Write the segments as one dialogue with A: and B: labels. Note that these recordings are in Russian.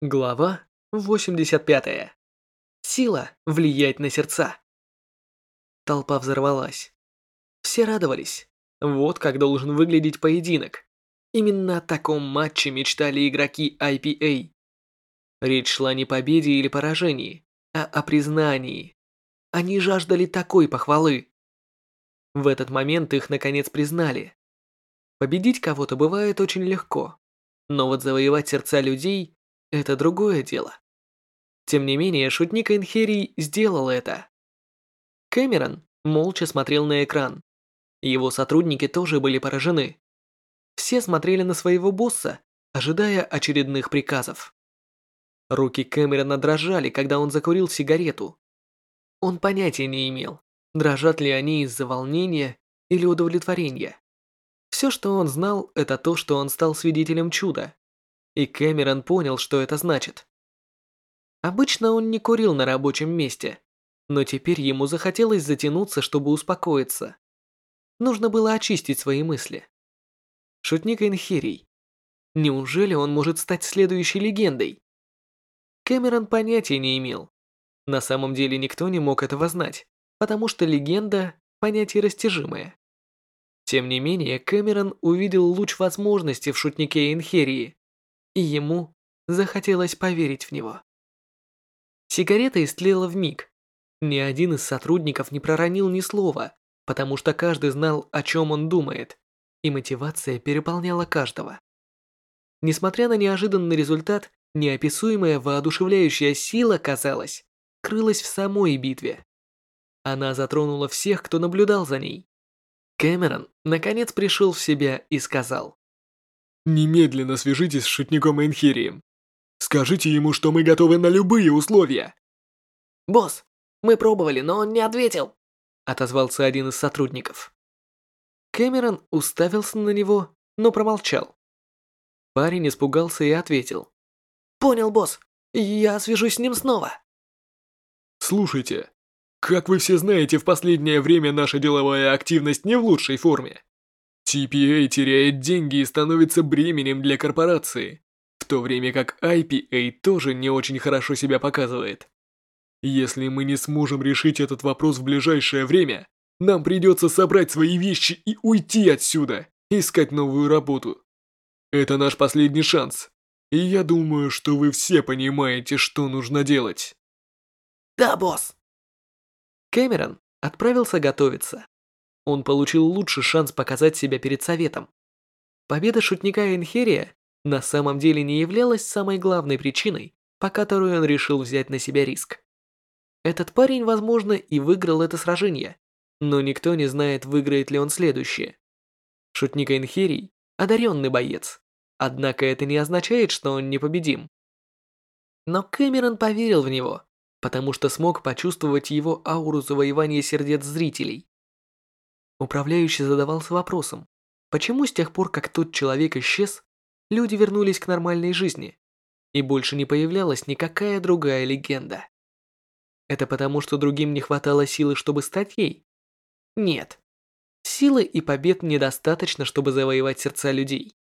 A: Глава 85. Сила влиять на сердца. Толпа взорвалась. Все радовались. Вот как должен выглядеть поединок. Именно о таком матче мечтали игроки IPA. Речь шла не о победе или поражении, а о признании. Они жаждали такой похвалы. В этот момент их наконец признали. Победить кого-то бывает очень легко, но вот завоевать сердца людей – это другое дело. Тем не менее, шутник Энхерий сделал это. Кэмерон молча смотрел на экран. Его сотрудники тоже были поражены. Все смотрели на своего босса, ожидая очередных приказов. Руки Кэмерона дрожали, когда он закурил сигарету. Он понятия не имел, дрожат ли они из-за волнения или удовлетворения. Все, что он знал, это то, что он стал свидетелем чуда. И Кэмерон понял, что это значит. Обычно он не курил на рабочем месте, но теперь ему захотелось затянуться, чтобы успокоиться. Нужно было очистить свои мысли. Шутник Энхирий. Неужели он может стать следующей легендой? Кэмерон понятия не имел. На самом деле никто не мог этого знать, потому что легенда – понятие растяжимое. Тем не менее, Кэмерон увидел луч возможности в шутнике Инхерии, и ему захотелось поверить в него. Сигарета истлела миг. Ни один из сотрудников не проронил ни слова, потому что каждый знал, о чем он думает, и мотивация переполняла каждого. Несмотря на неожиданный результат, неописуемая воодушевляющая сила, казалось, крылась в самой битве. Она затронула всех, кто наблюдал за ней. Кэмерон наконец пришел в себя и сказал.
B: «Немедленно свяжитесь с шутником Энхирием. Скажите ему, что мы готовы на любые условия».
A: «Босс, мы пробовали, но он не ответил», отозвался один из сотрудников. Кэмерон уставился на него, но промолчал. Парень испугался и ответил. «Понял, босс. Я свяжусь с ним снова».
B: «Слушайте, как вы все знаете, в последнее время наша деловая активность не в лучшей форме. TPA теряет деньги и становится бременем для корпорации, в то время как IPA тоже не очень хорошо себя показывает. Если мы не сможем решить этот вопрос в ближайшее время, нам придется собрать свои вещи и уйти отсюда, искать новую работу. Это наш последний шанс, и я думаю, что вы все понимаете, что нужно делать.
A: Да, босс. Кэмерон отправился готовиться. Он получил лучший шанс показать себя перед советом. Победа шутника Энхерия на самом деле не являлась самой главной причиной, по которой он решил взять на себя риск. Этот парень, возможно, и выиграл это сражение, но никто не знает, выиграет ли он следующее. Шутник Энхерий – одаренный боец, однако это не означает, что он непобедим. Но Кэмерон поверил в него потому что смог почувствовать его ауру завоевания сердец зрителей. Управляющий задавался вопросом, почему с тех пор, как тот человек исчез, люди вернулись к нормальной жизни, и больше не появлялась никакая другая легенда. Это потому, что другим не хватало силы, чтобы стать ей? Нет. Силы и побед недостаточно, чтобы завоевать сердца людей.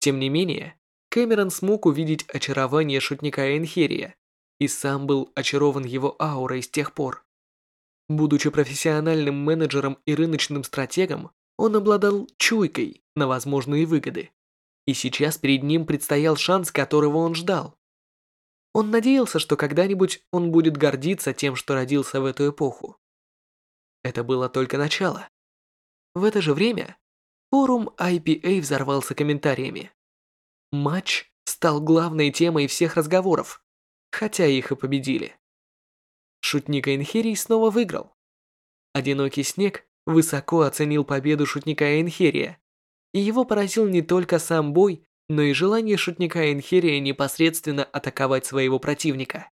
A: Тем не менее, Кэмерон смог увидеть очарование шутника Энхерия и сам был очарован его аурой с тех пор. Будучи профессиональным менеджером и рыночным стратегом, он обладал чуйкой на возможные выгоды. И сейчас перед ним предстоял шанс, которого он ждал. Он надеялся, что когда-нибудь он будет гордиться тем, что родился в эту эпоху. Это было только начало. В это же время форум IPA взорвался комментариями. Матч стал главной темой всех разговоров, хотя их и победили. Шутник Энхерий снова выиграл. Одинокий снег высоко оценил победу шутника Энхерия, и его поразил не только сам бой, но и желание шутника Энхерия непосредственно атаковать своего противника.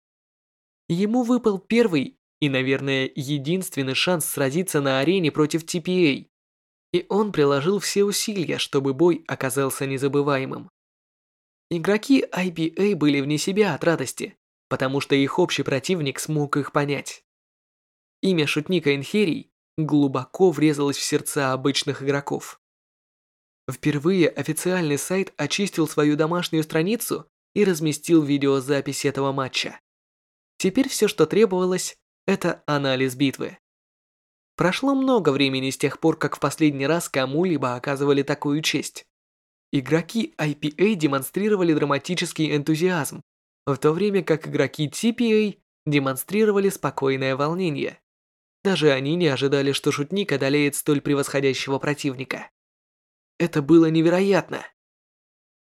A: Ему выпал первый и, наверное, единственный шанс сразиться на арене против TPA, и он приложил все усилия, чтобы бой оказался незабываемым. Игроки IBA были вне себя от радости, потому что их общий противник смог их понять. Имя шутника Энхерий глубоко врезалось в сердца обычных игроков. Впервые официальный сайт очистил свою домашнюю страницу и разместил видеозапись этого матча. Теперь все, что требовалось, это анализ битвы. Прошло много времени с тех пор, как в последний раз кому-либо оказывали такую честь. Игроки IPA демонстрировали драматический энтузиазм, в то время как игроки TPA демонстрировали спокойное волнение. Даже они не ожидали, что шутник одолеет столь превосходящего противника. Это было невероятно.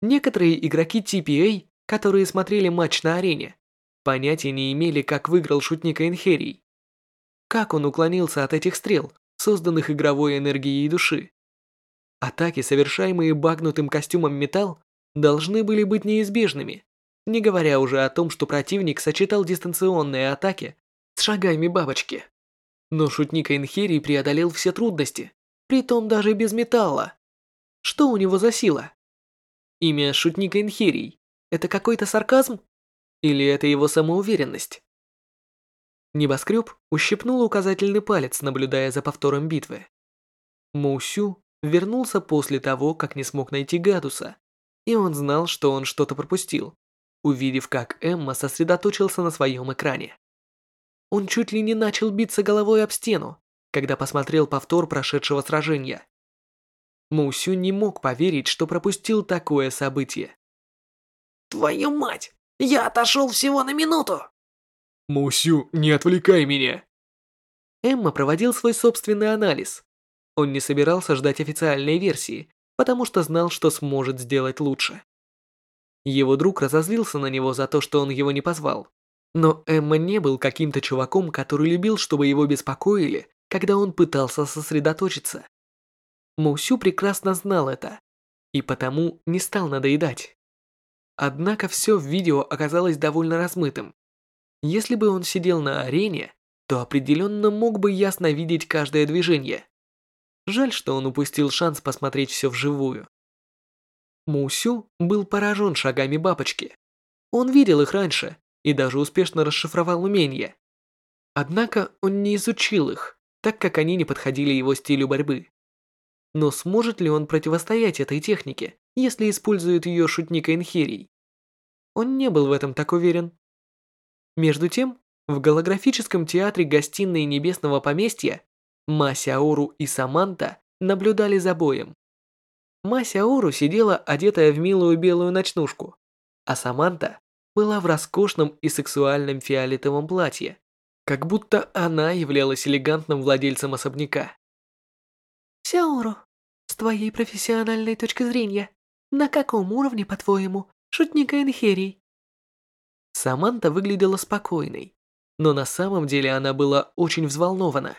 A: Некоторые игроки TPA, которые смотрели матч на арене, понятия не имели, как выиграл шутник Энхерий. Как он уклонился от этих стрел, созданных игровой энергией души? Атаки, совершаемые багнутым костюмом металл, должны были быть неизбежными, не говоря уже о том, что противник сочетал дистанционные атаки с шагами бабочки. Но шутник Энхерий преодолел все трудности, притом даже без металла. Что у него за сила? Имя шутника Энхерий – это какой-то сарказм? Или это его самоуверенность? Небоскреб ущипнул указательный палец, наблюдая за повтором битвы. Мусю вернулся после того, как не смог найти Гадуса, и он знал, что он что-то пропустил, увидев, как Эмма сосредоточился на своем экране. Он чуть ли не начал биться головой об стену, когда посмотрел повтор прошедшего сражения. Мусю не мог поверить, что пропустил такое событие.
C: «Твою мать! Я отошел всего на минуту!»
B: Мусю, не отвлекай меня.
A: Эмма проводил свой собственный анализ. Он не собирался ждать официальной версии, потому что знал, что сможет сделать лучше. Его друг разозлился на него за то, что он его не позвал. Но Эмма не был каким-то чуваком, который любил, чтобы его беспокоили, когда он пытался сосредоточиться. Мусю прекрасно знал это, и потому не стал надоедать. Однако все в видео оказалось довольно размытым, если бы он сидел на арене, то определенно мог бы ясно видеть каждое движение. Жаль, что он упустил шанс посмотреть все вживую. Мусю был поражен шагами бабочки. Он видел их раньше и даже успешно расшифровал умения. Однако он не изучил их, так как они не подходили его стилю борьбы. Но сможет ли он противостоять этой технике, если использует ее шутника Инхерий? Он не был в этом так уверен. Между тем, в голографическом театре гостиной Небесного поместья Масяору и Саманта наблюдали за боем. Масяору сидела одетая в милую белую ночнушку, а Саманта была в роскошном и сексуальном фиолетовом платье, как будто она являлась элегантным владельцем особняка.
D: Сяору, с твоей профессиональной точки зрения, на каком уровне, по-твоему, шутник Энхерий?
A: Саманта выглядела спокойной, но на самом деле она была очень взволнована.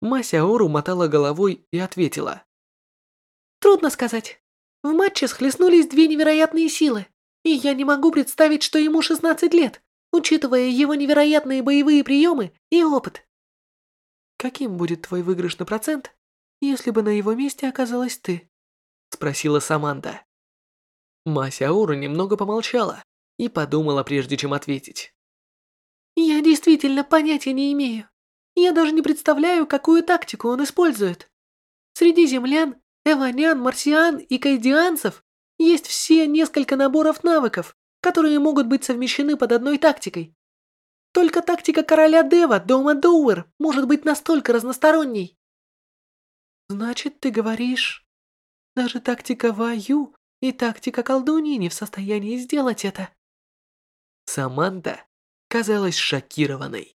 A: Мася Ору мотала головой и ответила.
D: «Трудно сказать. В матче схлестнулись две невероятные силы, и я не могу представить, что ему 16 лет, учитывая его невероятные боевые приемы и опыт».
A: «Каким будет твой выигрышный процент, если бы на его месте оказалась ты?» спросила Саманта. Мася Ору немного помолчала, и подумала, прежде чем ответить.
D: «Я действительно понятия не имею. Я даже не представляю, какую тактику он использует. Среди землян, эванян, марсиан и кайдианцев есть все несколько наборов навыков, которые могут быть совмещены под одной тактикой. Только тактика короля Дева, дома Доуэр, может быть настолько разносторонней. Значит, ты говоришь, даже тактика Ваю и тактика колдуньи не в состоянии сделать это.
A: Саманта казалась шокированной.